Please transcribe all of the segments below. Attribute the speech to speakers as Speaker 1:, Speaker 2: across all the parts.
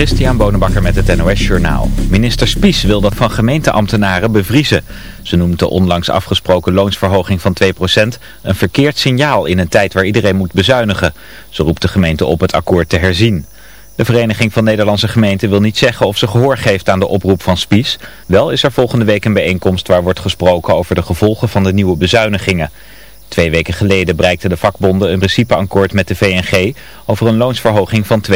Speaker 1: Christian Bonenbakker met het NOS Journaal. Minister Spies wil dat van gemeenteambtenaren bevriezen. Ze noemt de onlangs afgesproken loonsverhoging van 2% een verkeerd signaal in een tijd waar iedereen moet bezuinigen. Ze roept de gemeente op het akkoord te herzien. De Vereniging van Nederlandse Gemeenten wil niet zeggen of ze gehoor geeft aan de oproep van Spies. Wel is er volgende week een bijeenkomst waar wordt gesproken over de gevolgen van de nieuwe bezuinigingen. Twee weken geleden bereikten de vakbonden een principeakkoord met de VNG over een loonsverhoging van 2%.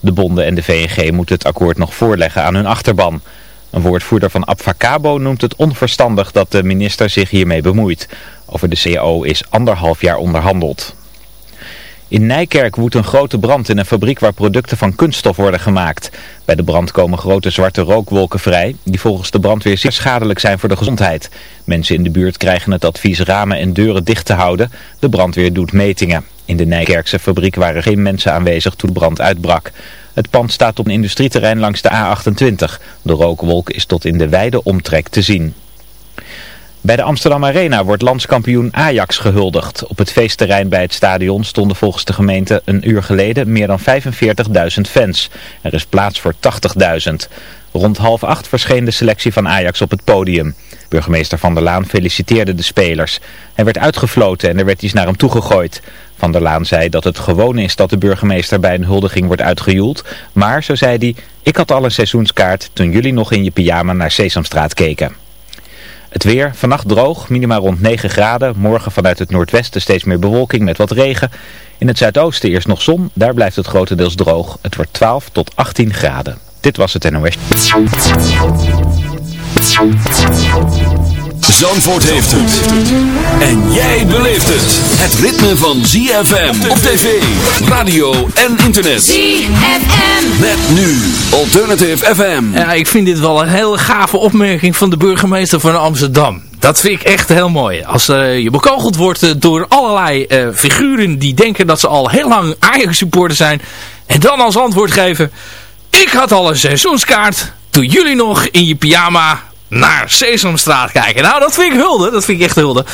Speaker 1: De bonden en de VNG moeten het akkoord nog voorleggen aan hun achterban. Een woordvoerder van Abfacabo noemt het onverstandig dat de minister zich hiermee bemoeit. Over de CAO is anderhalf jaar onderhandeld. In Nijkerk woedt een grote brand in een fabriek waar producten van kunststof worden gemaakt. Bij de brand komen grote zwarte rookwolken vrij, die volgens de brandweer zeer schadelijk zijn voor de gezondheid. Mensen in de buurt krijgen het advies ramen en deuren dicht te houden. De brandweer doet metingen. In de Nijkerkse fabriek waren geen mensen aanwezig toen de brand uitbrak. Het pand staat op een industrieterrein langs de A28. De rookwolk is tot in de wijde omtrek te zien. Bij de Amsterdam Arena wordt landskampioen Ajax gehuldigd. Op het feestterrein bij het stadion stonden volgens de gemeente een uur geleden meer dan 45.000 fans. Er is plaats voor 80.000. Rond half acht verscheen de selectie van Ajax op het podium. Burgemeester Van der Laan feliciteerde de spelers. Hij werd uitgefloten en er werd iets naar hem toegegooid. Van der Laan zei dat het gewoon is dat de burgemeester bij een huldiging wordt uitgejoeld. Maar, zo zei hij, ik had al een seizoenskaart toen jullie nog in je pyjama naar Sesamstraat keken. Het weer, vannacht droog, minimaal rond 9 graden. Morgen vanuit het noordwesten steeds meer bewolking met wat regen. In het zuidoosten eerst nog zon, daar blijft het grotendeels droog. Het wordt 12 tot 18 graden. Dit was het NOS.
Speaker 2: Zandvoort heeft het. En jij beleeft het. Het ritme van ZFM op tv, radio en internet.
Speaker 3: ZFM.
Speaker 2: Met nu Alternative FM.
Speaker 4: Ja, ik vind dit wel een hele gave opmerking van de burgemeester van Amsterdam. Dat vind ik echt heel mooi. Als uh, je bekogeld wordt uh, door allerlei uh, figuren die denken dat ze al heel lang Ajax supporter zijn. En dan als antwoord geven... Ik had al een seizoenskaart toen jullie nog in je pyjama naar Sesamstraat kijken. Nou, dat vind ik hulde. Dat vind ik echt hulde.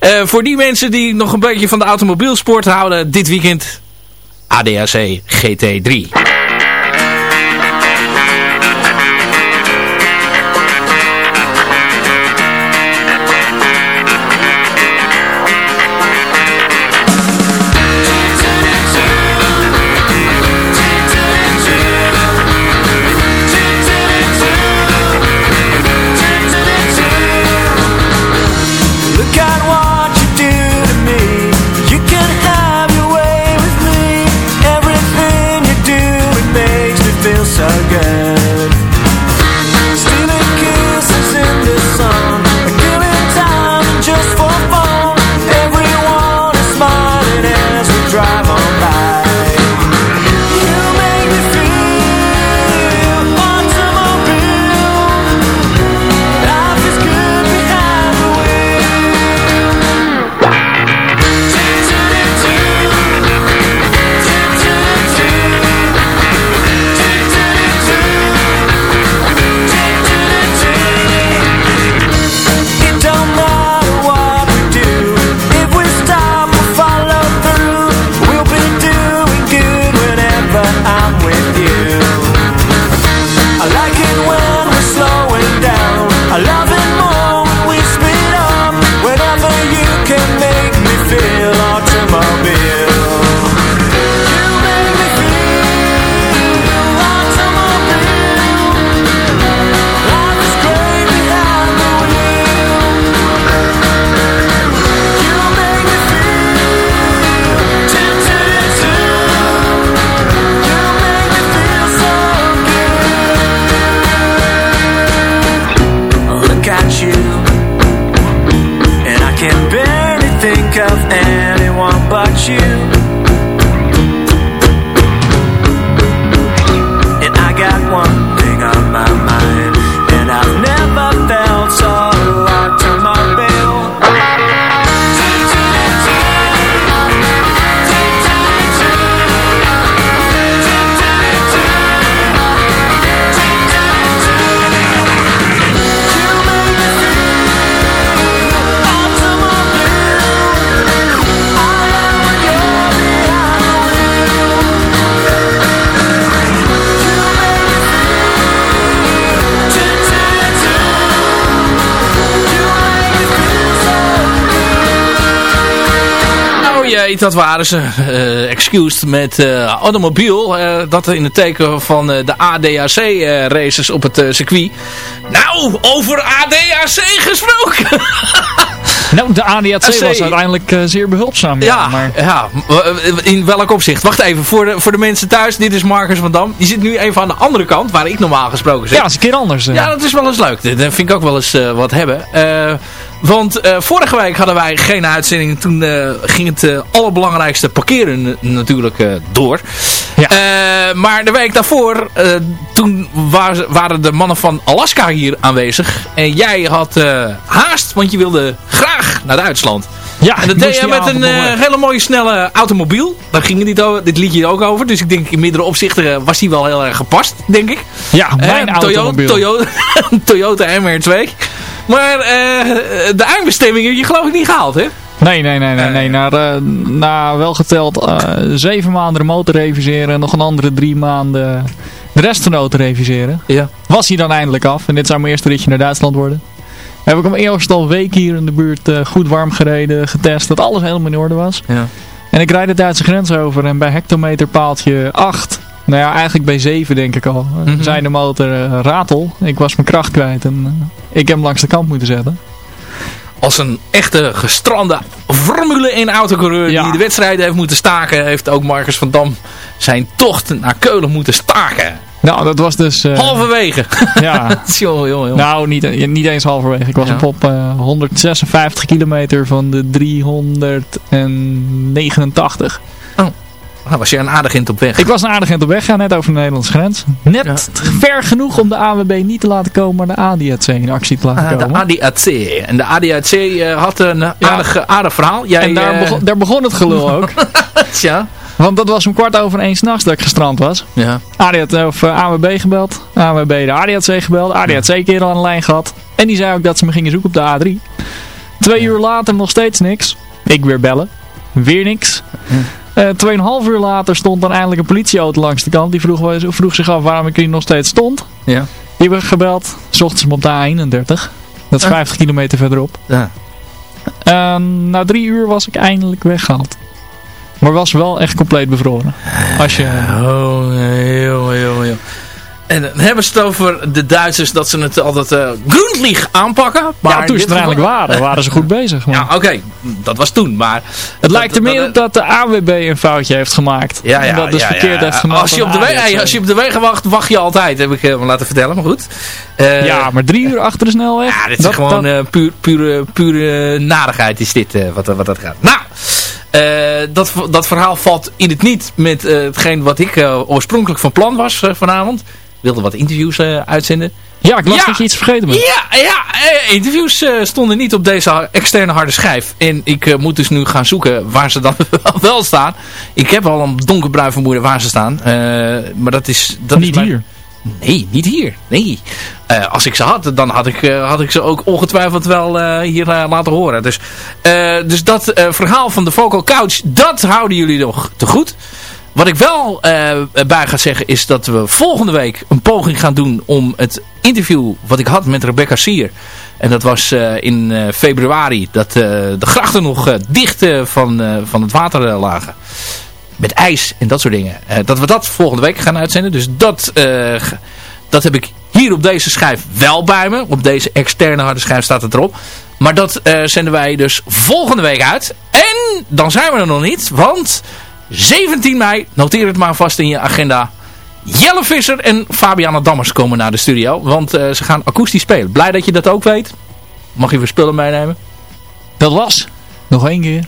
Speaker 4: Uh, voor die mensen die nog een beetje van de automobielsport houden, dit weekend ADAC GT3. dat waren ze. Uh, excused met uh, automobiel. Uh, dat in het teken van eh, de ADAC races op het circuit. Nou, over ADAC gesproken!
Speaker 3: nou, de ADAC was uiteindelijk zeer behulpzaam.
Speaker 4: Ja, ja, ja, in welk opzicht? Wacht even, voor de, voor de mensen thuis, dit is Marcus van Dam. Die zit nu even aan de andere kant, waar ik normaal gesproken zit.
Speaker 3: Ja, dat is een keer anders.
Speaker 4: Ja, dat is wel eens leuk. Dat vind ik ook wel eens wat hebben. Eh... Want uh, vorige week hadden wij geen uitzending. Toen uh, ging het uh, allerbelangrijkste parkeren natuurlijk door. Ja. maar de week daarvoor, toen waren de mannen van Alaska hier aanwezig. En jij had haast, want je wilde graag naar Duitsland. Ja, en dat deed je met een hele mooie snelle automobiel. Daar ging dit, dit liedje ook over. Dus ik denk in meerdere opzichten was die wel heel erg gepast, denk ik.
Speaker 3: Ja, mijn automobiel.
Speaker 4: Toyota, Toyota MR2. Maar uh, de eindbestemming heb je geloof ik niet gehaald, hè?
Speaker 3: Nee, nee, nee, nee. nee. Na, uh, na wel geteld uh, zeven maanden de motor reviseren en nog een andere drie maanden de rest van de auto reviseren. Ja. Was hij dan eindelijk af. En dit zou mijn eerste ritje naar Duitsland worden. Heb ik hem eerst al week hier in de buurt uh, goed warm gereden, getest, dat alles helemaal in orde was. Ja. En ik rijd de Duitse grens over en bij hectometerpaaltje 8 nou ja, eigenlijk bij 7 denk ik al. Mm -hmm. Zijn de motor uh, ratel. Ik was mijn kracht kwijt en uh, ik heb hem langs de kant moeten zetten.
Speaker 4: Als een echte gestrande Formule 1 autocoureur ja. die de wedstrijd heeft moeten staken, heeft ook Marcus van Dam zijn tocht naar Keulen moeten staken.
Speaker 3: Nou, dat was dus... Uh,
Speaker 4: halverwege. Ja.
Speaker 3: jongen, jongen, jongen. Nou, niet, niet eens halverwege. Ik was ja. op uh, 156 kilometer van de 389.
Speaker 4: Nou, was je een aardig eind op weg?
Speaker 3: Ik was een aardig eind op weg, ja, net over de Nederlandse grens. Net ver genoeg om de AWB niet te laten komen, maar de ADAC in actie te laten ah,
Speaker 4: komen. De ADAC. En de ADAC uh, eh, had een aardig, aardig verhaal.
Speaker 3: Jij, en daar, uh... begon, daar begon het gelul ook.
Speaker 4: ja.
Speaker 3: Want dat was om kwart over één s'nachts dat ik gestrand was. Ja. ADAC, of uh, AWB gebeld. AWB de ADAC gebeld. ADAC keer aan de lijn gehad. En die zei ook dat ze me gingen zoeken op de A3. Twee uur later nog steeds niks. Ik weer bellen. Weer niks. Uh, Tweeënhalf uur later stond dan eindelijk een politieauto langs de kant. Die vroeg, vroeg zich af waarom ik hier nog steeds stond. Ja. Die hebben gebeld. S ochtends op de A31. Dat is 50 kilometer verderop. Ja. Na drie uur was ik eindelijk weggehaald. Maar was wel echt compleet bevroren. Als je...
Speaker 4: Oh, heel, heel, heel. En dan hebben ze het over de Duitsers dat ze het altijd uh, gründlich aanpakken.
Speaker 3: Maar ja, toen ze er eigenlijk waren, waren ze goed bezig.
Speaker 4: Maar. Ja, oké. Dat was toen. Maar
Speaker 3: het lijkt er meer op dat de AWB een foutje heeft gemaakt. Ja, ja. En dat dus verkeerd heeft gemaakt.
Speaker 4: Als je, op de weg, als je op de wegen wacht, wacht je altijd. Heb ik me laten vertellen, maar goed.
Speaker 3: Uh, ja, maar drie uur achter de snelweg.
Speaker 4: Ja, dit is gewoon dat... Uh, puur, pure, pure nadigheid is dit, wat, wat dat gaat. Nou... Uh, dat, dat verhaal valt in het niet met uh, hetgeen wat ik uh, oorspronkelijk van plan was vanavond wilde wat interviews uh, uitzenden.
Speaker 3: Ja, ik las ja, dat je iets vergeten bent.
Speaker 4: Ja, ja uh, interviews uh, stonden niet op deze externe harde schijf. En ik moet dus nu gaan zoeken waar ze dan wel staan. Ik heb al een donkerbruin vermoeden waar ze staan. maar dat is... Dat
Speaker 3: niet
Speaker 4: is
Speaker 3: hier?
Speaker 4: Nee, niet hier. Nee. als ik ze had, dan had ik, had ik ze ook ongetwijfeld wel hier laten horen. Dus, dus dat verhaal van de Vocal Couch, dat houden jullie nog te goed. Wat ik wel uh, bij ga zeggen is dat we volgende week een poging gaan doen om het interview wat ik had met Rebecca Sier. En dat was uh, in uh, februari dat de grachten nog dicht van, van het water lagen. Met ijs en dat soort dingen. dat we dat volgende week gaan uitzenden. Dus dat, dat heb ik hier op deze schijf wel bij me. Op deze externe harde schijf staat het erop. Maar dat zenden wij dus volgende week uit. En dan zijn we er nog niet, want... 17 mei, noteer het maar vast in je agenda. Jelle Visser en Fabiana Dammers komen naar de studio. Want uh, ze gaan akoestisch spelen. Blij dat je dat ook weet. Mag je weer spullen meenemen?
Speaker 3: Dat was. Nog één keer.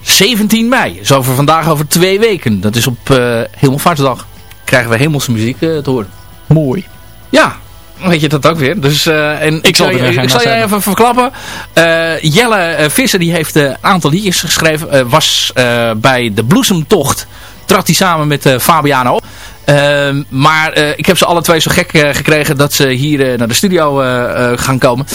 Speaker 4: 17 mei. Zo voor vandaag over twee weken. Dat is op uh, Hemelvaartsdag. Krijgen we hemelse muziek uh, te horen.
Speaker 3: Mooi.
Speaker 4: Ja, weet je dat ook weer. Dus, uh, en ik, zal, je, ik zal je even verklappen. Uh, Jelle uh, Visser die heeft een aantal liedjes geschreven. was bij de Bloesemtocht. Trad hij samen met Fabiana op. Ehm, maar ik heb ze alle twee zo gek gekregen dat ze hier naar de studio gaan komen.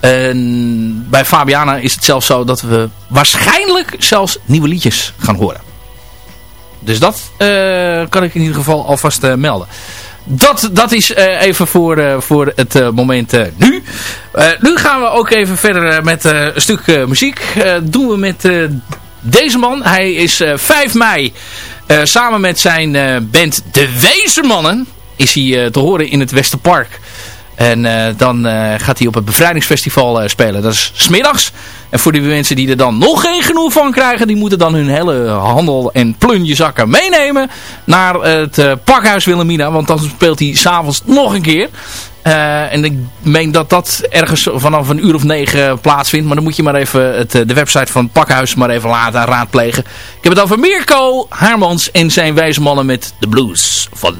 Speaker 4: En bij Fabiana is het zelfs zo dat we waarschijnlijk zelfs nieuwe liedjes gaan horen. Dus dat kan ik in ieder geval alvast melden dat, dat is uh, even voor, uh, voor het uh, moment nu. nu gaan we ook even verder met een stuk muziek. doen we met deze man. Hij is 5 mei samen met zijn band De Wezenmannen is hij te horen in het Westerpark. En dan gaat hij op het bevrijdingsfestival spelen. Dat is smiddags. En voor die mensen die er dan nog geen genoeg van krijgen, die moeten dan hun hele handel en plunjezakken meenemen naar het uh, pakhuis Wilhelmina. Want dan speelt hij s'avonds nog een keer. Uh, en ik meen dat dat ergens vanaf een uur of negen plaatsvindt. Maar dan moet je maar even het, de website van pakhuis maar even laten raadplegen. Ik heb het over Mirko Haarmans en zijn wijze mannen met de blues van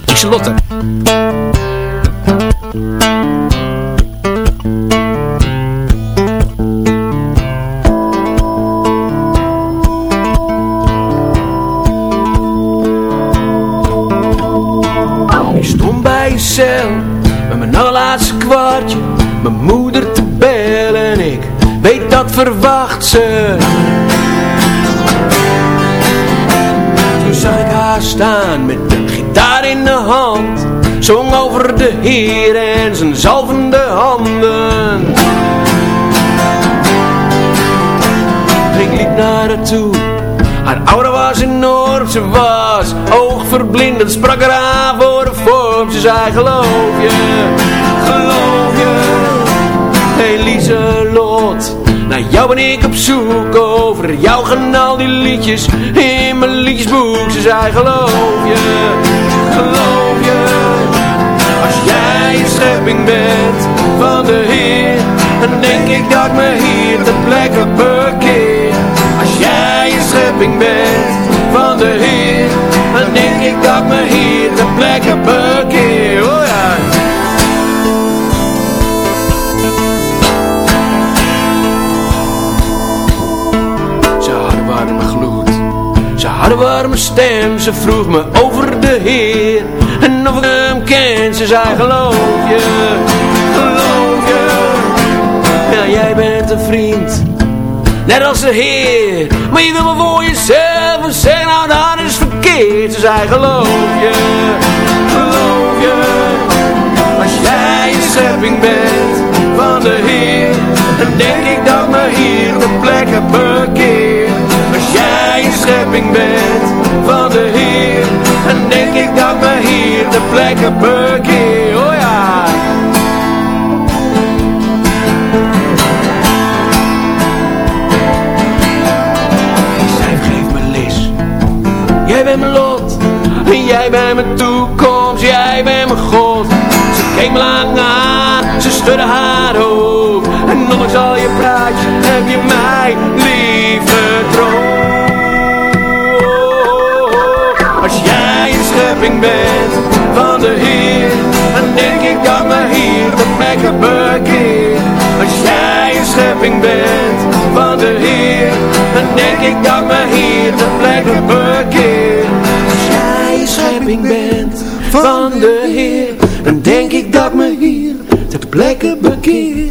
Speaker 5: Met mijn allerlaatste kwartje Mijn moeder te bellen Ik weet dat verwacht ze. Toen zag ik haar staan Met een gitaar in de hand Zong over de Heer en zijn zalvende handen. Ik liep naar haar toe haar ouder was enorm, ze was oogverblindend Sprak er aan voor de vorm, ze zei geloof je, geloof je? Hey Lieselot, naar jou ben ik op zoek Over jou gaan al die liedjes in mijn liedjesboek. Ze zei geloof je, geloof je? Als jij een schepping bent van de Heer Dan denk ik dat me hier te plekke bekeer schepping bent van de Heer Dan denk ik dat me hier de plekke bekeer Oh ja. Ze had een warme gloed Ze had een warme stem Ze vroeg me over de Heer. En of ik hem ken Ze zei geloof je Geloof je? Ja jij bent een vriend net als de Heer. Maar je wil maar voor jezelf en zeg nou dat is verkeerd. Ze zei geloof je, geloof je. Als jij een schepping bent van de Heer, dan denk ik dat me hier de plek heb bekeerd. Als jij een schepping bent van de Heer, dan denk ik dat me hier de plek heb bent mijn jij bent mijn toekomst, jij bent mijn God. Ze keek me lang aan, ze schudde haar hoofd. En ondanks al je praatje heb je mij lief Als jij een schepping bent van de Heer, dan denk ik dat me hier de plekken bekeer. Als jij een schepping bent van de Heer, dan denk ik dat me hier de plekken bekeer schepping bent van de Heer Dan denk ik dat me hier ter plekke bekeer.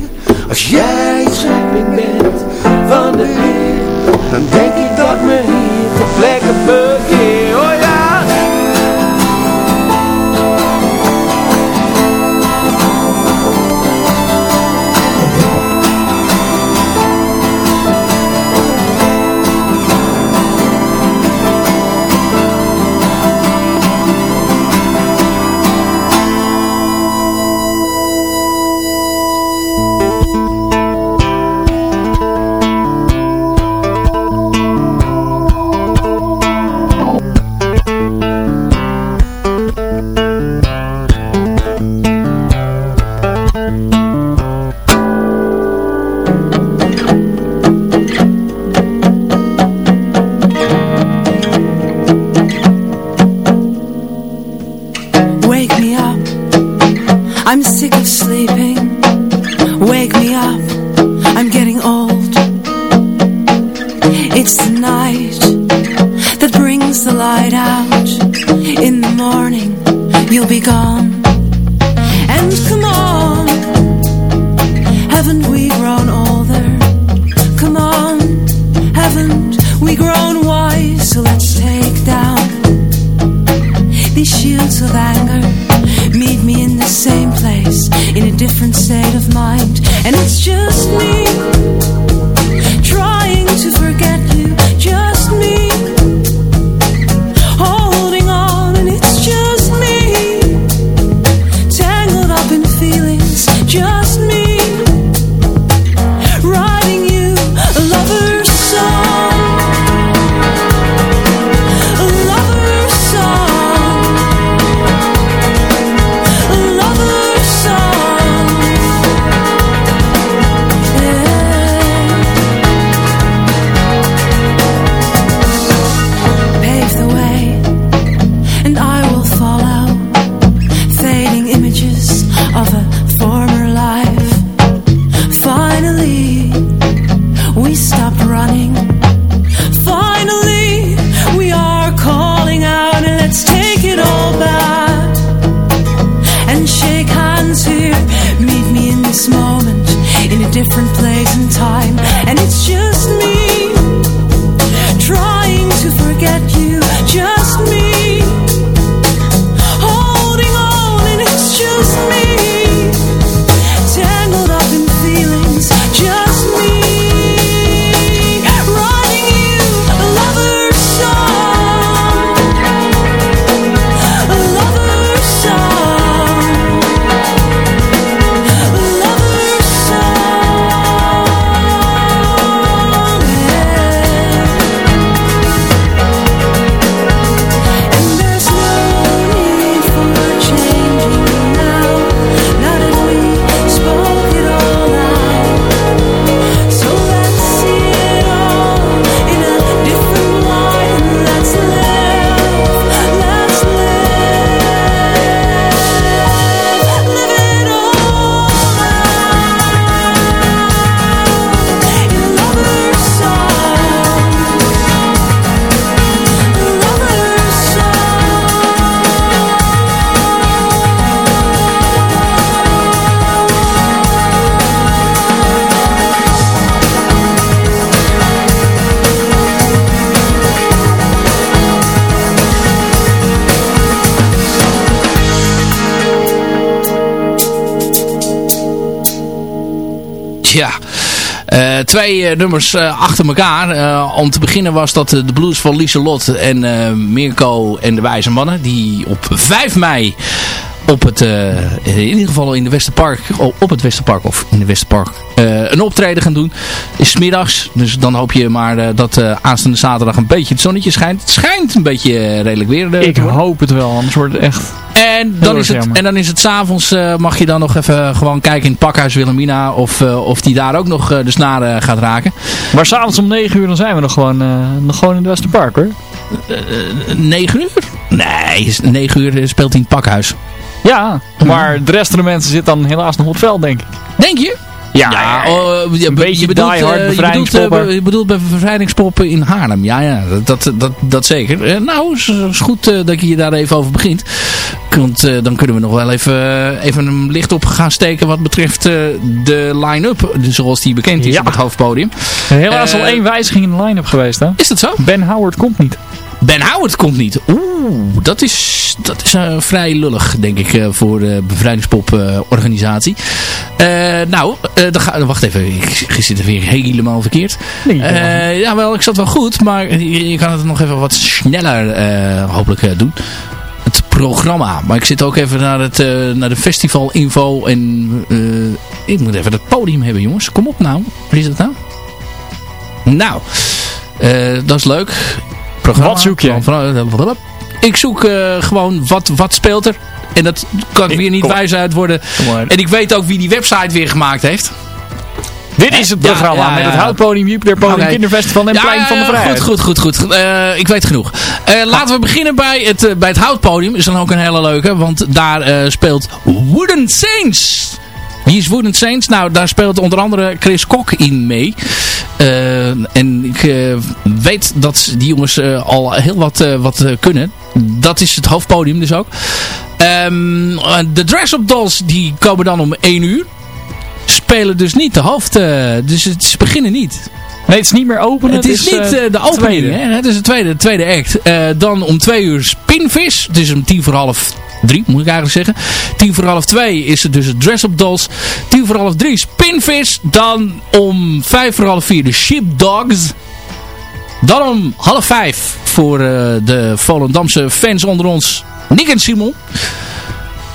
Speaker 5: Als jij schepping bent van de Heer Dan denk ik dat me hier ter plekke bekeer these shields
Speaker 6: of anger meet me in the same place in a different state of mind. And it's just me trying to forget you just me
Speaker 4: twee eh, nummers eh, achter elkaar. Eh, om te beginnen was dat de blues van Lieselot en Mirko en de Wijze Mannen. Die op 5 mei op het, eh, in ieder geval in de Westerpark, op het Westerpark of in de Westerpark, een optreden gaan doen. Is middags, dus dan hoop je maar eh, dat aanstaande zaterdag een beetje het zonnetje schijnt. Het schijnt een beetje redelijk weer
Speaker 3: Ik hoop het wel, anders wordt het echt...
Speaker 4: En dan, is het, en dan is het s'avonds, eh mag je dan nog even gewoon kijken in het pakhuis Wilhelmina. Of, eh, of die daar ook nog eh, de snaren gaat raken.
Speaker 3: Maar s'avonds om 9 uur dan zijn we nog gewoon, eh, nog gewoon in het Westerpark hoor.
Speaker 4: Eh, 9 uur? Nee, is- 9 uur speelt hij in het pakhuis.
Speaker 3: Ja, maar de rest van de mensen zit dan helaas nog op het veld denk ik.
Speaker 4: Denk je?
Speaker 3: Ja,
Speaker 4: oh, je,
Speaker 3: een beetje
Speaker 4: je bedoelt,
Speaker 3: die hard
Speaker 4: eh, je bedoelt, eh, je bedoelt bij bevrijdingspoppen in Haarlem. Ja, ja, dat, dat, dat, zeker. Eh, nou, is, is goed eh, dat je je daar even over begint. Want eh, dan kunnen we nog wel even, eh, even een licht op gaan steken wat betreft eh, de line-up. dus zoals die bekend is
Speaker 3: Ja.
Speaker 4: op het hoofdpodium.
Speaker 3: helaas
Speaker 4: eh,
Speaker 3: al één wijziging in de line-up geweest hè.
Speaker 4: Is dat zo?
Speaker 3: Ben Howard komt niet.
Speaker 4: Ben Howard komt niet. Oeh, dat is, dat is eh, vrij lullig, denk ik, eh, voor de bevrijdingspop-organisatie. nou, eh, dan ga, wacht even, ik, ik zit er weer helemaal verkeerd.
Speaker 3: Nee,
Speaker 4: Eh, ja, wel, ik zat wel goed, maar je, je kan het nog even wat sneller eh, hopelijk eh, doen. Het programma. Maar ik zit ook even naar, het, eh, naar de festivalinfo en eh, ik moet even het podium hebben, jongens. Kom op nou. Waar is dat nou? Nou, eh, dat is leuk. Programma.
Speaker 3: Wat zoek je?
Speaker 4: Van- Ik zoek eh, gewoon wat, wat speelt er. En dat kan ik weer niet wijs uit worden. En ik weet ook wie die website weer gemaakt heeft.
Speaker 3: Dit is het
Speaker 4: Ja,
Speaker 3: programma
Speaker 4: ja,
Speaker 3: met het Houtpodium, Jupiterpodium,
Speaker 4: Oké.
Speaker 3: Kinderfestival en Plein van de Vrijheid.
Speaker 4: Goed, goed, goed. goed. Eh, ik weet genoeg. Eh, laten we beginnen bij het, eh, bij het houtpodium. Is dan ook een hele leuke. Want daar eh, speelt Wooden Saints. Wie is Wooden Saints? Nou, daar speelt onder andere Chris Kok in mee. Eh, en ik eh, weet dat die jongens eh, al heel wat, wat kunnen. Dat is het hoofdpodium dus ook. Eh, de Dress-Up Dolls die komen dan om 1 uur. Spelen dus niet de hoofd... dus het, ze beginnen niet.
Speaker 3: Nee, het is niet meer open.
Speaker 4: Het is niet
Speaker 3: eh,
Speaker 4: eh, de opening, hè? het is de tweede, de tweede act. Dan om twee uur Spinvis. Het is om tien voor half drie, moet ik eigenlijk zeggen. Tien voor half twee is het dus het Dress-Up Dolls. Tien voor half drie Spinvis. Dan om vijf voor half vier de Sheepdogs. Dan om half vijf voor eh, de Volendamse fans onder ons Nick en Simon.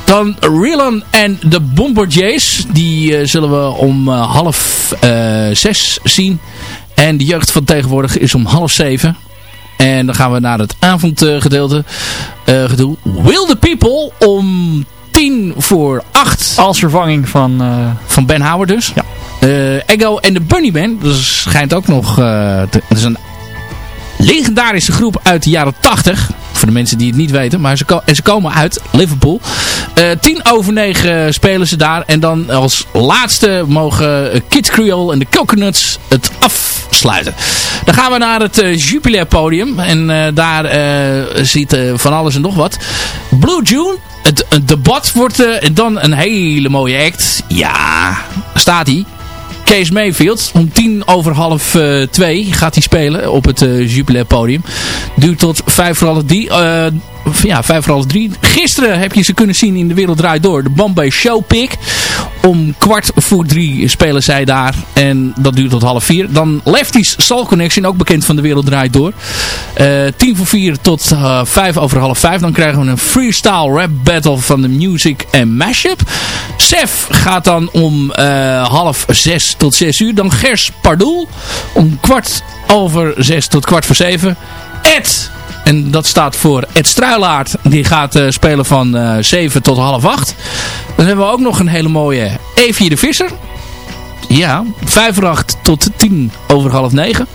Speaker 4: Dan Rylan en de Bombardiers. Die eh, zullen we om eh, half zes zien. En de jeugd van tegenwoordig is om half zeven. En dan gaan we naar het avondgedeelte. eh gedoe. Will the People om tien voor acht.
Speaker 3: Als vervanging van... eh,
Speaker 4: Van Ben Howard dus.
Speaker 3: Ja.
Speaker 4: Eh, Ego en de Bunny Band. Dat schijnt ook nog... te- dat is een legendarische groep uit de jaren 80. Voor de mensen die het niet weten. Maar ze, ze komen uit Liverpool. Eh tien over negen spelen ze daar. En dan als laatste mogen Kid Creole en de Coconuts het afsluiten. Dan gaan we naar het eh, Jupiler podium. En eh, daar ziet van alles en nog wat. Blue June. Het, debat wordt dan een hele mooie act. Ja, staat hij. Kees Mayfield. Om tien over half eh, twee gaat hij spelen op het uh, Jubilee podium. Duurt tot vijf voor half drie. eh, ja, vijf voor half drie. Gisteren heb je ze kunnen zien in De Wereld Draait Door. De Bombay Showpick. Om kwart voor drie spelen zij daar. En dat duurt tot half vier. Dan Lefty's Soul Connection. Ook bekend van De Wereld Draait Door. Eh, tien voor vier tot eh, vijf over half vijf. Dan krijgen we een freestyle rap battle van de Music en Mashup. Sef gaat dan om eh, half zes tot zes uur. Dan Gers Pardoel. Om kwart over zes tot kwart voor zeven. Ed en dat staat voor Ed Struilaert. Die gaat eh, spelen van eh 7 tot half 8. Dan hebben we ook nog een hele mooie Evie de Visser. Ja, 5 voor 8 tot 10 over half 9.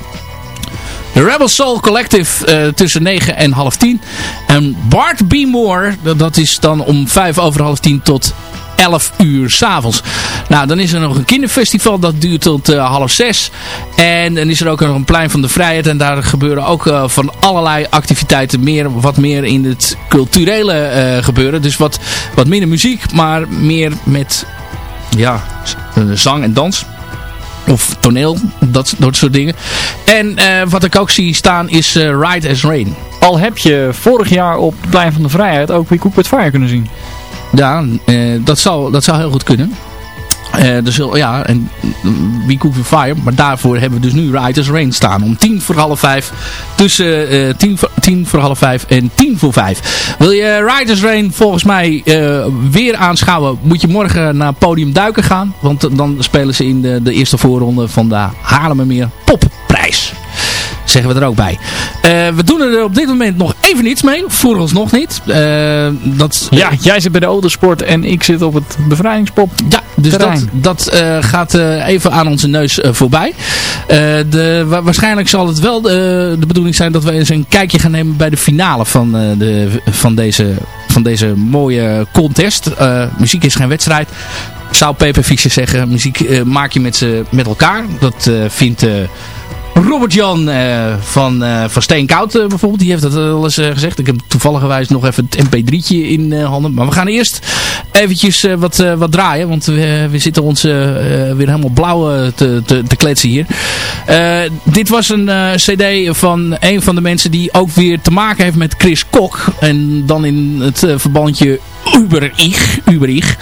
Speaker 4: De Rebel Soul Collective eh, tussen 9 en half 10. En Bart B. Moore, dat- dat is dan om 5 over half 10 tot 11 uur s'avonds. Nou, dan is er nog een kinderfestival. Dat duurt tot eh, half 6. En dan is er ook nog een plein van de vrijheid. En daar gebeuren ook eh, van allerlei activiteiten meer, wat meer in het culturele eh, gebeuren. Dus wat, wat minder muziek, maar meer met ja, zang en dans. Of toneel, dat, soort dingen. En wat ik ook zie staan is Ride as Rain.
Speaker 3: Al heb je vorig jaar op het Plein van de Vrijheid ook weer Cook with Fire kunnen zien.
Speaker 4: Ja, eh, dat, zou, dat zou heel goed kunnen. Eh dus, ja, en wie Cook with Fire. Maar daarvoor hebben we dus nu Riders Rain staan. Om tien voor half vijf. Tussen eh tien, voor, tien voor half vijf en tien voor vijf. Wil je Riders Rain volgens mij eh, weer aanschouwen. Moet je morgen naar Podium Duiken gaan. Want eh, dan spelen ze in de, de eerste voorronde van de Haarlemmermeer Popprijs. Zeggen we er ook bij. Eh, we doen er op dit moment nog even niets mee. Vooralsnog niet. Eh, dat,
Speaker 3: Ja, jij zit bij de autosport en ik zit op het bevrijdingspop.
Speaker 4: ja, dus dat,
Speaker 3: terrein.
Speaker 4: dat eh, gaat even aan onze neus voorbij. De, wa- waarschijnlijk zal het wel de, de bedoeling zijn dat we eens een kijkje gaan nemen bij de finale van, de, van, deze, van deze mooie contest. Muziek is geen wedstrijd. Zou Pepe Fischer zeggen, muziek maak je met, met elkaar. Dat vindt... Robert-Jan eh, van, eh van Steenkoud eh, bijvoorbeeld, die heeft dat wel eens gezegd. Ik heb toevallig nog even het mp3'tje in handen. Maar we gaan eerst eventjes wat, wat draaien. Want we, we zitten ons weer helemaal blauw te, te, te kletsen hier. Dit was een cd van een van de mensen die ook weer te maken heeft met Chris Kok. En dan in het verbandje Uber-Ich. Uber-Ich.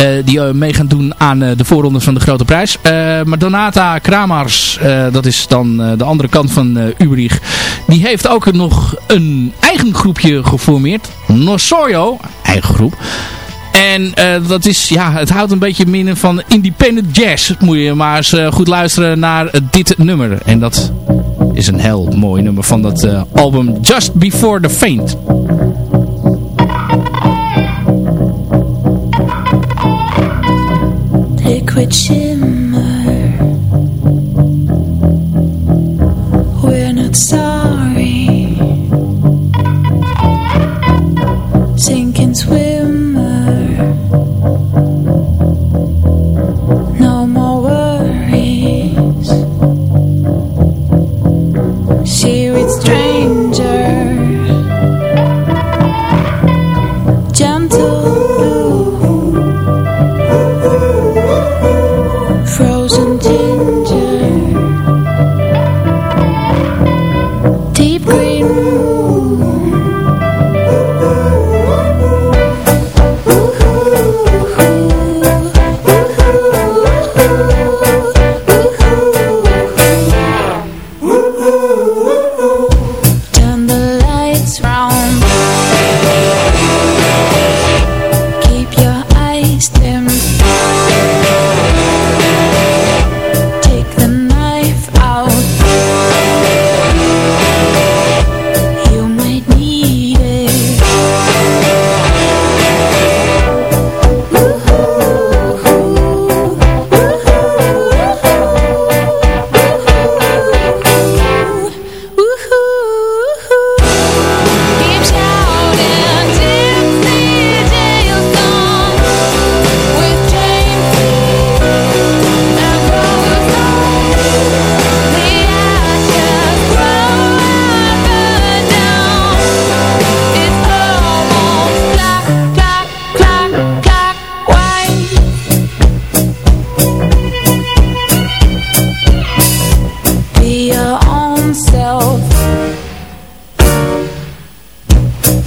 Speaker 4: Eh, die eh, mee gaan doen aan eh, de voorrondes van de Grote Prijs. Maar Donata Kramars, dat is dan de andere kant van Uberich. Die heeft ook nog een eigen groepje geformeerd. Nosoyo, eigen groep. En dat is, ja, het houdt een beetje minder van independent jazz. Moet je maar eens goed luisteren naar dit nummer. En dat is een heel mooi nummer van dat album Just Before the Faint.
Speaker 6: Liquid shimmer. We're not sorry.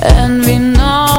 Speaker 4: and we know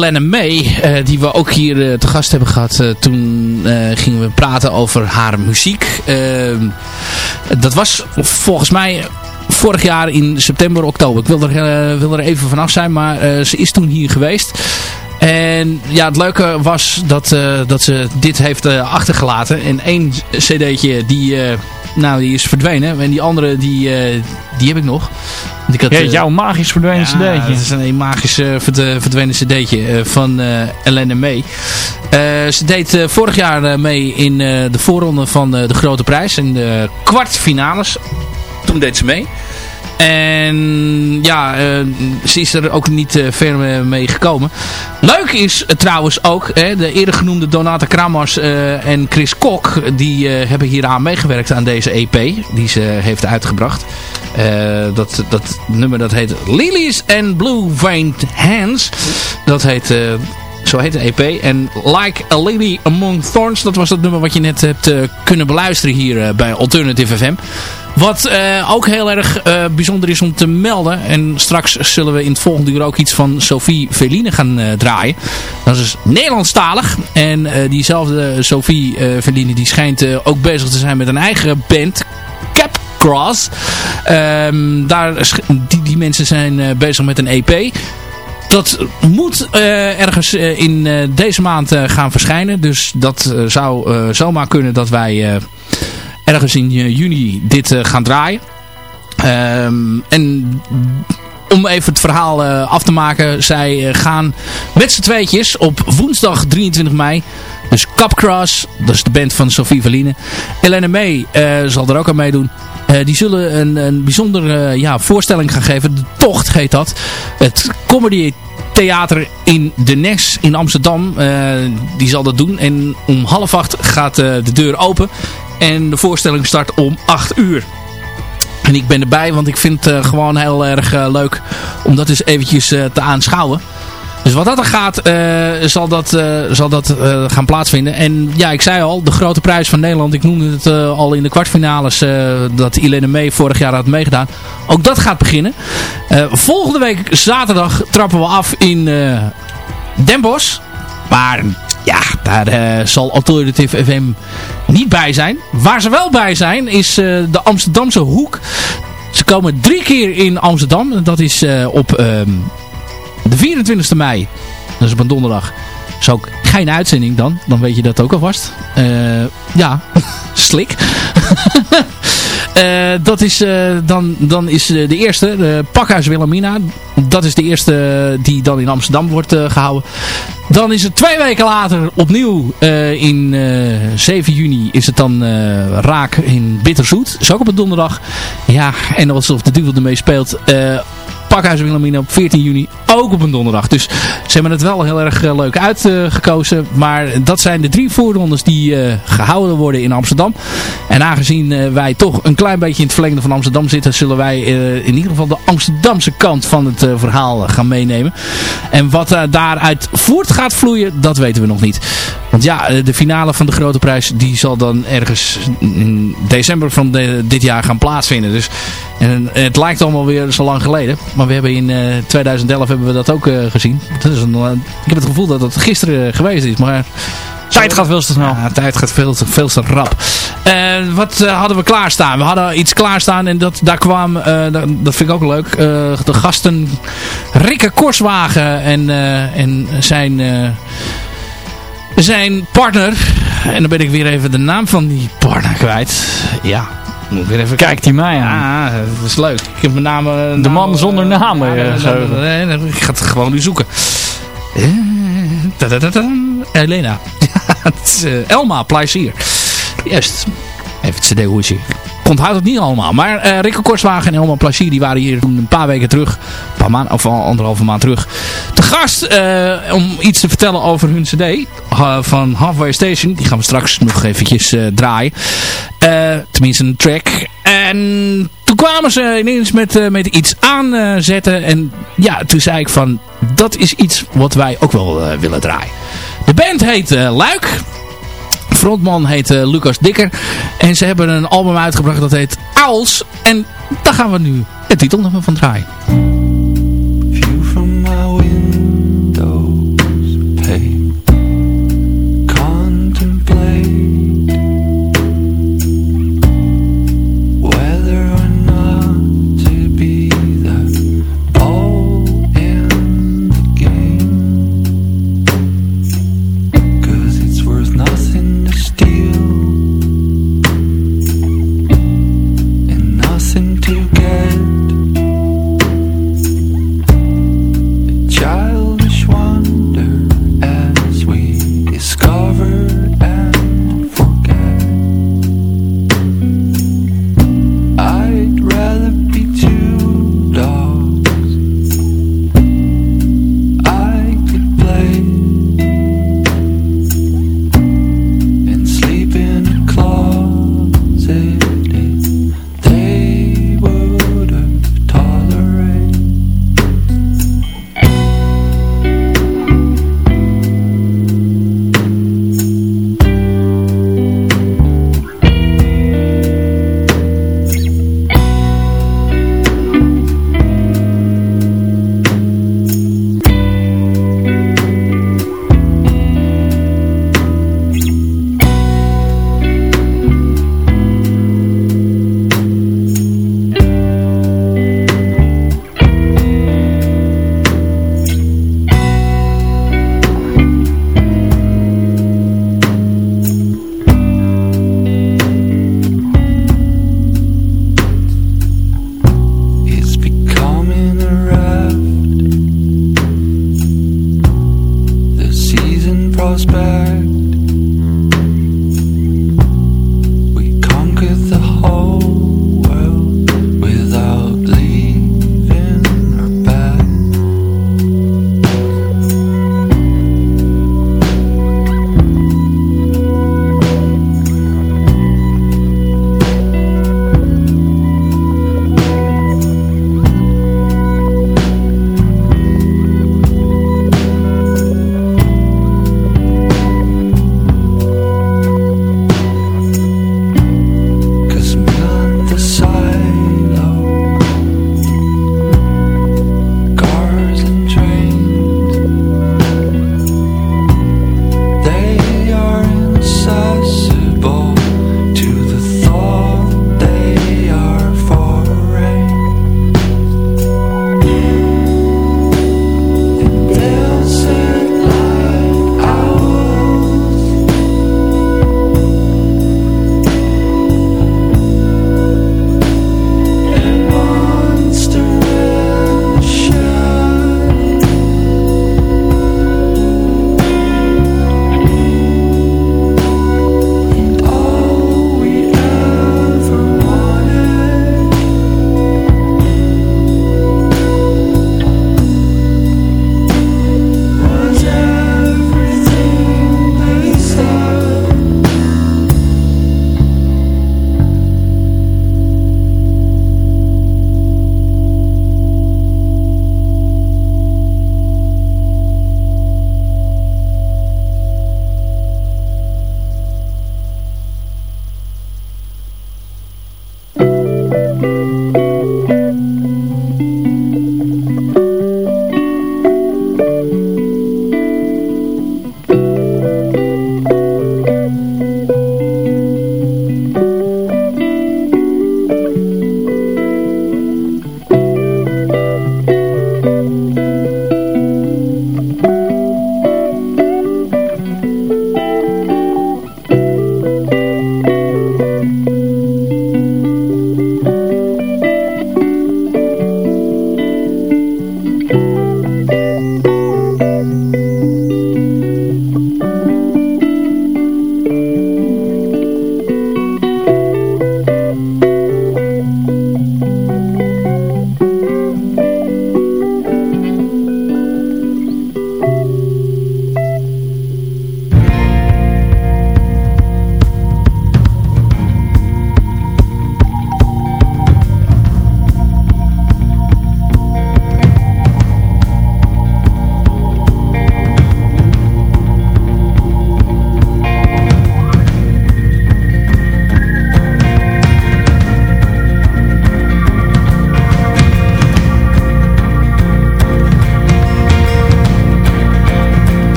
Speaker 4: Elena May, eh, die we ook hier eh, te gast hebben gehad. Eh, toen gingen we praten over haar muziek. Dat was volgens mij vorig jaar in september, oktober. Ik wil er, wil er even vanaf zijn, maar ze is toen hier geweest. En ja, het leuke was dat, dat ze dit heeft achtergelaten. En één cd'tje, die, nou, die is verdwenen. En die andere, die, eh, die heb ik nog. Want ik had,
Speaker 3: Ja,
Speaker 4: eh,
Speaker 3: jouw magisch verdwenen
Speaker 4: ja,
Speaker 3: cd'tje.
Speaker 4: Het is een magisch eh, verd- verdwenen cd'tje van Elena May. Ze deed vorig jaar mee in de voorronde van de Grote Prijs. In de kwartfinales. Toen deed ze mee. En ja, eh, ze is er ook niet eh, ver eh, mee gekomen. Leuk is trouwens ook, hè, de eerder genoemde Donata Kramers en Chris Kok, die hebben hieraan meegewerkt aan deze EP, die ze heeft uitgebracht. Dat, dat nummer dat heet Lilies and Blue Veined Hands. Dat heet... zo heet de EP. En Like a Lady Among Thorns, dat was het nummer wat je net hebt kunnen beluisteren hier bij Alternative FM. Wat eh, ook heel erg eh, bijzonder is om te melden. En straks zullen we in het volgende uur ook iets van Sophie Veline gaan eh, draaien. Dat is Nederlandstalig. En diezelfde Sophie Veline die schijnt ook bezig te zijn met een eigen band. Capcross. Ehm, daar, die, die mensen zijn bezig met een EP. Dat moet ergens in deze maand gaan verschijnen. Dus dat zou zomaar kunnen dat wij ergens in eh, juni dit eh, gaan draaien. Ehm, en om even het verhaal af te maken. Zij gaan met z'n tweetjes op woensdag 23 mei dus Capcross, dat is de band van Sophie Verline. Elena May zal er ook aan meedoen. die zullen een, een bijzondere ja, voorstelling gaan geven. De Tocht heet dat. Het comedy theater in de Nes in Amsterdam. die zal dat doen. En om half acht gaat de deur open. En de voorstelling start om 8 uur. En ik ben erbij, want ik vind het gewoon heel erg leuk om dat eens eventjes te aanschouwen. Dus wat dat er gaat, zal dat, zal dat gaan plaatsvinden. En ja, ik zei al, de grote prijs van Nederland. Ik noemde het al in de kwartfinales dat Ilene Mee vorig jaar had meegedaan. Ook dat gaat beginnen. volgende week zaterdag trappen we af in Den Bosch. Maar ja, daar zal Alternative FM niet bij zijn. Waar ze wel bij zijn is de Amsterdamse Hoek. Ze komen drie keer in Amsterdam. Dat is op de 24e mei. Dat is op een donderdag. is ook geen uitzending dan. Dan weet je dat ook alvast. Ja, slik. uh, dat is, uh, dan, dan is de eerste, de Pakhuis Wilhelmina. Dat is de eerste die dan in Amsterdam wordt gehouden. Dan is het twee weken later opnieuw in 7 juni is het dan Raak in Bitterzoet. Is ook op een donderdag. Ja, en alsof de duivel ermee speelt Pakhuis Wilhelmina op 14 juni. Ook op een donderdag. Dus ze hebben het wel heel erg leuk uitgekozen. maar dat zijn de drie voorrondes die uh, gehouden worden in Amsterdam. En aangezien uh, wij toch een klein beetje in het verlengde van Amsterdam zitten... zullen wij in ieder geval de Amsterdamse kant van het verhaal gaan meenemen. En wat daaruit voort gaat vloeien, dat weten we nog niet. Want ja, de finale van de Grote Prijs... die zal dan ergens in december van de, dit jaar gaan plaatsvinden. Dus en het lijkt allemaal weer zo lang geleden. Maar we hebben in uh, 2011 hebben we dat ook uh, gezien. Dat is een, uh, ik heb het gevoel dat het gisteren geweest is. Maar
Speaker 3: tijd gaat veel te snel.
Speaker 4: Ja, tijd gaat veel te, veel te rap. wat hadden we klaarstaan? We hadden iets klaarstaan en dat, daar kwam, dat, dat vind ik ook leuk, de gasten Rikke Korswagen en, en zijn, zijn partner. En dan ben ik weer even de naam van die partner kwijt. Ja,
Speaker 3: moet weer even Kijkt hij mij
Speaker 4: aan. Ja, dat is leuk. Ik heb mijn naam...
Speaker 3: De man zonder naam.
Speaker 4: ik ga het gewoon nu zoeken. Elena. Elma Plezier. Juist. Even het cd-hoesje onthoud het niet allemaal. Maar uh, Rikke Korswagen en Elma Placier die waren hier een paar weken terug. Een paar maanden, of anderhalve maand terug. Te gast uh, om iets te vertellen over hun cd. Van Halfway Station. Die gaan we straks nog eventjes draaien. tenminste een track. En toen kwamen ze ineens met, met iets aanzetten. en ja, toen zei ik van... Dat is iets wat wij ook wel willen draaien. De band heet Luik frontman heet uh, Lucas Dikker. En ze hebben een album uitgebracht dat heet Owls. En daar gaan we nu het titelnummer van draaien.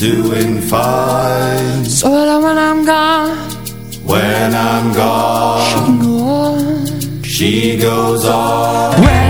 Speaker 6: Doing fine So that when I'm gone,
Speaker 7: when I'm gone.
Speaker 6: she, go on
Speaker 7: She goes on.
Speaker 6: with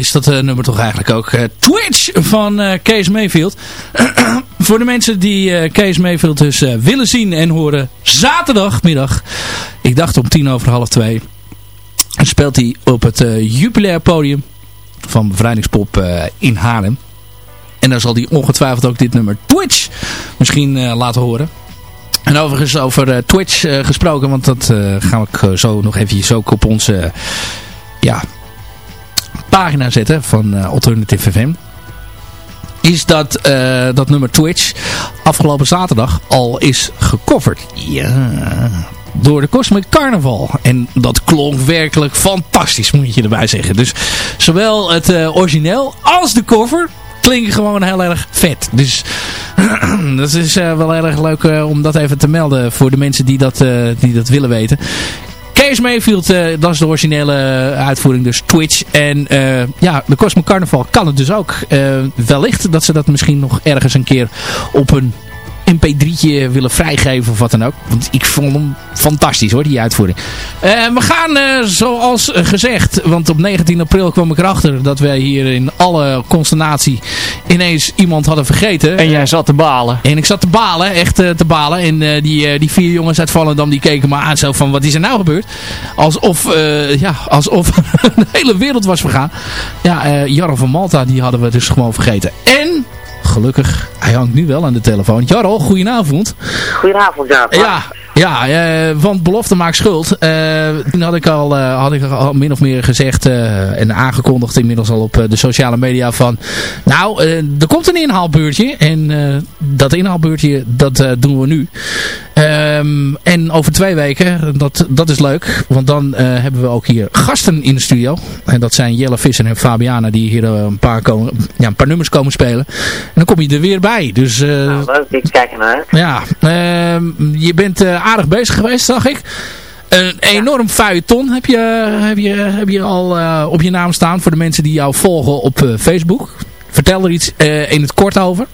Speaker 4: is dat eh, nummer toch eigenlijk ook. Eh, Twitch van eh, Kees Mayfield. Voor de mensen die Kees Mayfield dus willen zien en horen. Zaterdagmiddag. Ik dacht om tien over half twee. Speelt hij op het jubilair podium van Bevrijdingspop in Haarlem. En daar zal hij ongetwijfeld ook dit nummer Twitch misschien laten horen. En overigens over Twitch gesproken, want dat eh, gaan we zo nog even ook op onze ja, pagina zetten van eh, Alternative FM. Is dat eh, dat nummer Twitch afgelopen zaterdag al is gecoverd. Ja, door de Cosmic Carnival. En dat klonk werkelijk fantastisch, moet je erbij zeggen. Dus zowel het eh, origineel als de cover klinken gewoon heel erg vet. Dus dat is eh, wel erg leuk om dat even te melden voor de mensen die dat, die dat willen weten. Kees Mayfield, eh, dat is de originele uitvoering, dus Twitch. En eh, ja, de Cosmic Carnival kan het dus ook. Eh, wellicht dat ze dat misschien nog ergens een keer op een mp3'tje willen vrijgeven of wat dan ook. Want ik vond hem fantastisch hoor, die uitvoering. Eh, we gaan eh, zoals gezegd, want op 19 april kwam ik erachter dat wij hier in alle consternatie ineens iemand hadden vergeten.
Speaker 3: En jij zat te balen.
Speaker 4: En ik zat te balen, echt eh, te balen. En die, die vier jongens uit Volendam die keken me aan zo van wat is er nou gebeurd? Alsof, ja, alsof de hele wereld was vergaan. Ja, Jarro van Malta die hadden we dus gewoon vergeten. En gelukkig, hij hangt nu wel aan de telefoon. Jarro, goedenavond.
Speaker 8: Goedenavond, ja.
Speaker 4: Ja, ja eh, want belofte maakt schuld. Eh, toen had ik al, eh, had ik al min of meer gezegd en aangekondigd inmiddels al op de sociale media van... Nou, er komt een inhaalbeurtje en dat inhaalbeurtje dat doen we nu. Ehm, en over twee weken, dat, dat is leuk, want dan hebben we ook hier gasten in de studio. En dat zijn Jelle Visser en Fabiana die hier een, paar komen, ja, een paar nummers komen spelen. En dan kom je er weer bij. Dus
Speaker 8: Nou, leuk, ik kijk ernaar uit.
Speaker 4: ja, ehm, je bent aardig bezig geweest, zag ik. Een enorm feuilleton heb je, heb je, heb je al eh, op je naam staan voor de mensen die jou volgen op eh, Facebook. Vertel er iets eh, in het kort over.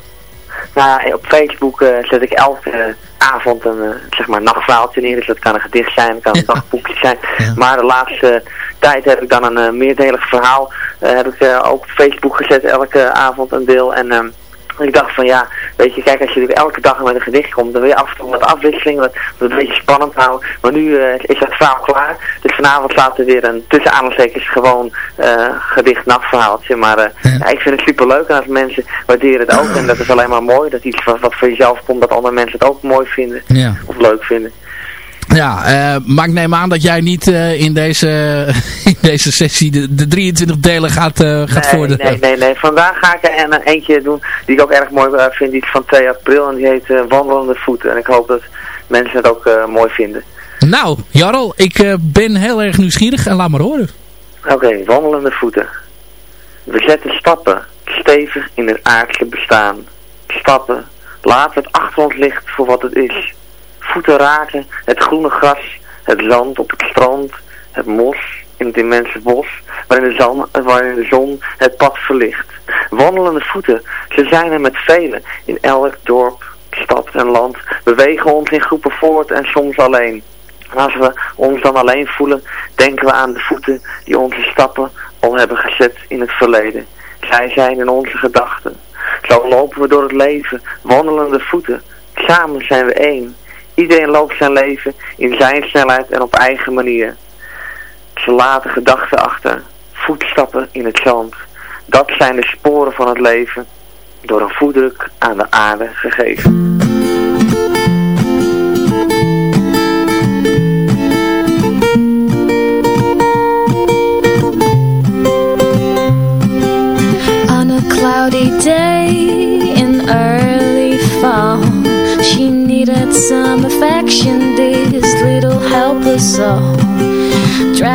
Speaker 8: Nou, op Facebook zet ik elke avond een zeg maar nachtverhaaltje neer. Dus dat kan een gedicht zijn, dat kan een dagboekje zijn. Maar de laatste tijd heb ik dan een meerdelig verhaal. heb ik ook op Facebook gezet, elke avond een deel. En ehm, ik dacht van ja, weet je, kijk als je elke dag met een gedicht komt, dan wil je af en toe wat afwisseling, wat, wat een beetje spannend houden. Maar nu eh, is dat verhaal klaar. Dus vanavond staat er weer een tussen aanhalingstekens gewoon eh, gedicht nachtverhaaltje. Maar eh, ja, ik vind het super leuk en als mensen waarderen het ook. En dat is alleen maar mooi, dat iets wat, wat voor jezelf komt, dat andere mensen het ook mooi vinden
Speaker 4: Ja.
Speaker 8: of leuk vinden.
Speaker 4: Ja, eh, maar ik neem aan dat jij niet eh, in, deze, in deze sessie de, de 23 delen gaat, eh gaat
Speaker 8: Nee,
Speaker 4: vorderen.
Speaker 8: nee, nee, nee. Vandaag ga ik er een, eentje doen die ik ook erg mooi vind. Die is van 2 april en die heet Wandelende Voeten. En ik hoop dat mensen het ook mooi vinden.
Speaker 4: Nou, Jarl, ik ben heel erg nieuwsgierig en laat maar horen.
Speaker 8: Oké, wandelende voeten. We zetten stappen, stevig in het aardse bestaan. Stappen, laten het achter ons ligt voor wat het is. Voeten raken het groene gras, het zand op het strand, het mos in het immense bos, waarin de, zon, waarin de zon het pad verlicht. Wandelende voeten, ze zijn er met velen, in elk dorp, stad en land, bewegen ons in groepen voort en soms alleen. En als we ons dan alleen voelen, denken we aan de voeten die onze stappen al hebben gezet in het verleden. Zij zijn in onze gedachten. Zo lopen we door het leven, wandelende voeten. Samen zijn we één. Iedereen loopt zijn leven in zijn snelheid en op eigen manier. Ze laten gedachten achter, voetstappen in het zand. Dat zijn de sporen van het leven, door een voetdruk aan de aarde gegeven.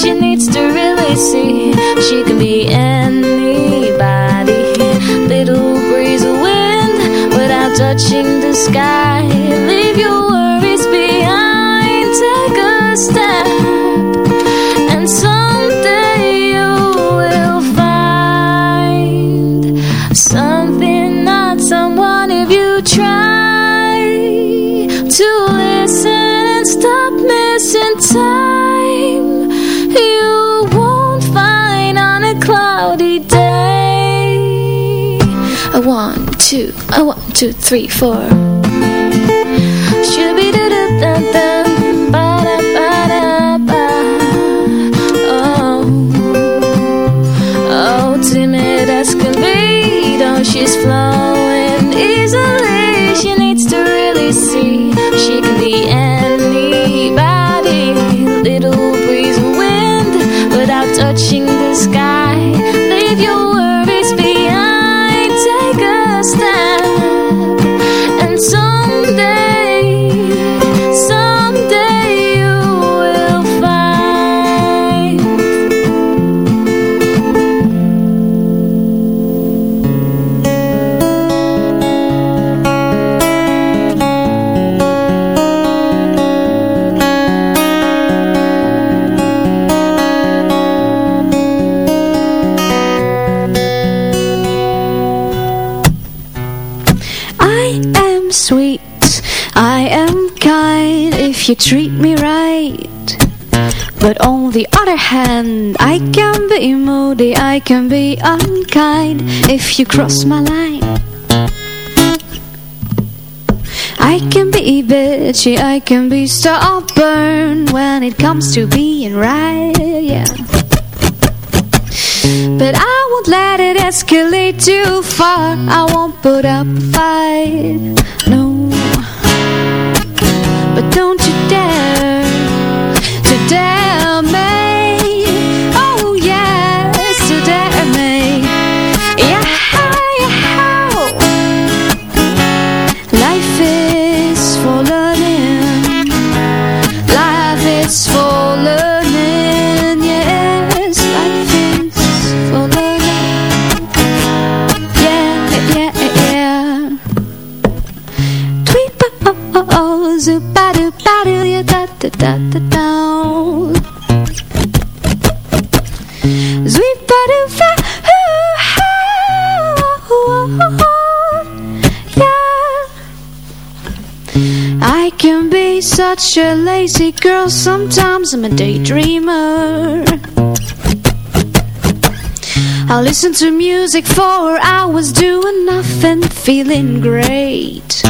Speaker 9: She needs to really see. She can be anybody. Little breeze of wind Without touching the sky a one, two, three, four Shoo-be-doo-doo-dum-dum, ba-da-ba-da-ba. Oh, oh, timid as can be, though she's flowing easily. She needs to really see she can be anybody. Little breeze of wind without touching the sky. Leave your you treat me right. But on the other hand, I can be moody, I can be unkind if you cross my line. I can be bitchy, I can be stubborn when it comes to being right, yeah. But I won't let it escalate too far I won't put up a fight, no But don't you dare
Speaker 10: such a lazy girl, sometimes I'm a daydreamer. I listen to music for hours, doing nothing, feeling great.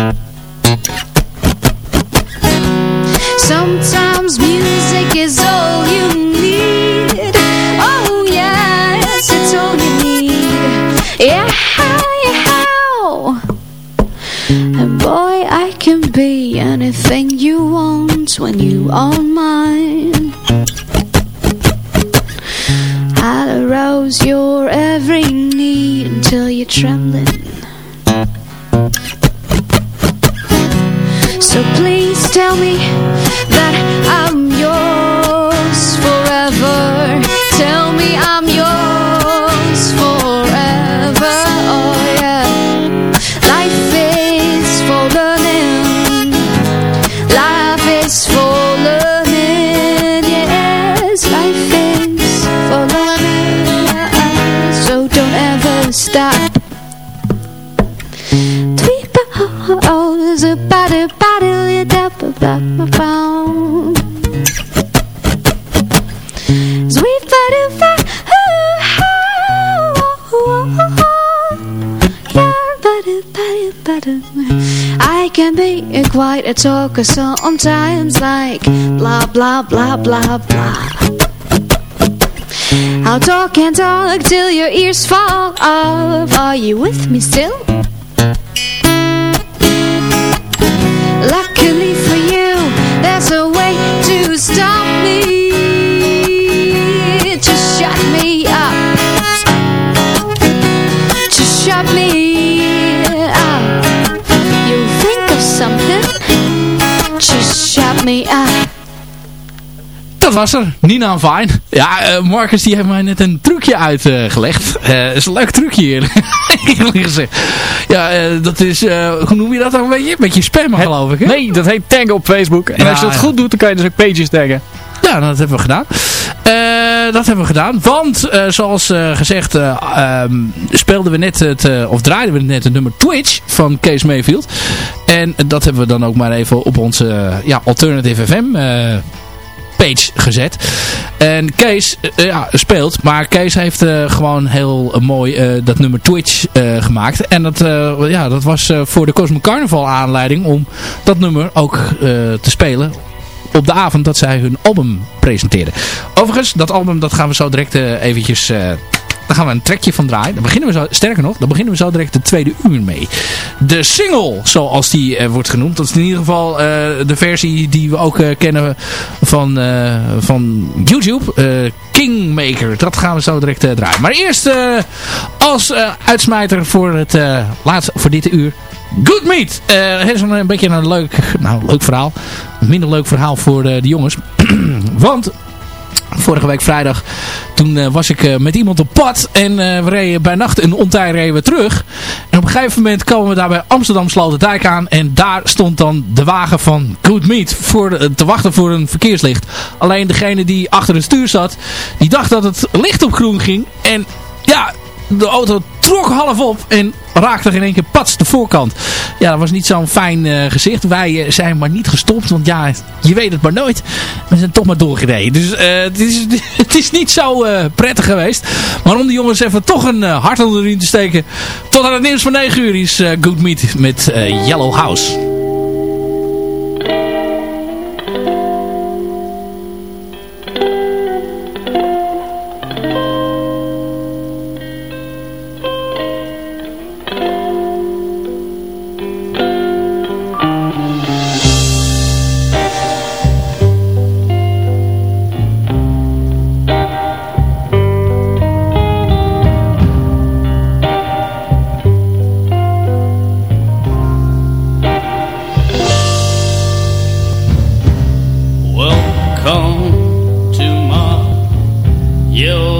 Speaker 10: Talker sometimes, like blah, blah, blah, blah, blah. I'll talk and talk till your ears fall off. Are you with me still?
Speaker 4: Nina Fine. Ja, eh, Marcus die heeft mij net een trucje uitgelegd. Eh is een leuk trucje hier. Eerlijk gezegd. Ja, eh, dat is, hoe noem je dat ook een beetje? Spammen geloof ik. Hè?
Speaker 3: Nee, dat heet taggen op Facebook. En
Speaker 4: Ja,
Speaker 3: als je dat
Speaker 4: ja.
Speaker 3: goed doet, dan kan je dus ook pages taggen.
Speaker 4: Ja, dat hebben we gedaan. Dat hebben we gedaan. Want, zoals gezegd, eh, ehm, speelden we net het, of draaiden we net het nummer Twitch van Kees Mayfield. En dat hebben we dan ook maar even op onze ja, Alternative FM page gezet. En Kees eh, ja, speelt, maar Kees heeft eh, gewoon heel mooi eh, dat nummer Twitch gemaakt. En dat, ja, dat was voor de Cosmic Carnival aanleiding om dat nummer ook te spelen op de avond dat zij hun album presenteerden. Overigens, dat album dat gaan we zo direct eventjes... daar gaan we een trekje van draaien. Dan beginnen we zo, sterker nog, dan beginnen we zo direct de tweede uur mee. De single, zoals die eh, wordt genoemd. Dat is in ieder geval eh, de versie die we ook eh, kennen van, van YouTube. Kingmaker. Dat gaan we zo direct draaien. Maar eerst als uitsmijter voor, het, laatste, voor dit uur. Good Meat. Eh, het is een, een beetje een leuk, nou, leuk verhaal. Een minder leuk verhaal voor de jongens. Want vorige week vrijdag, toen eh, was ik eh, met iemand op pad. En eh, we reden bij nacht een ontij reden we terug. En op een gegeven moment komen we daar bij Amsterdam Sloterdijk aan. En daar stond dan de wagen van Good Meat voor te wachten voor een verkeerslicht. Alleen degene die achter het stuur zat, die dacht dat het licht op groen ging. En ja, de auto trok half op en raakte in één keer pats de voorkant. Ja, dat was niet zo'n fijn eh, gezicht. Wij eh, zijn maar niet gestopt, want ja, je weet het maar nooit. We zijn toch maar doorgereden. Dus eh, het, is, het is niet zo prettig geweest. Maar om de jongens even toch een hart onder de riem te steken. Tot aan het nieuws van 9 uur is Good Meat met Yellow House.
Speaker 2: Yo.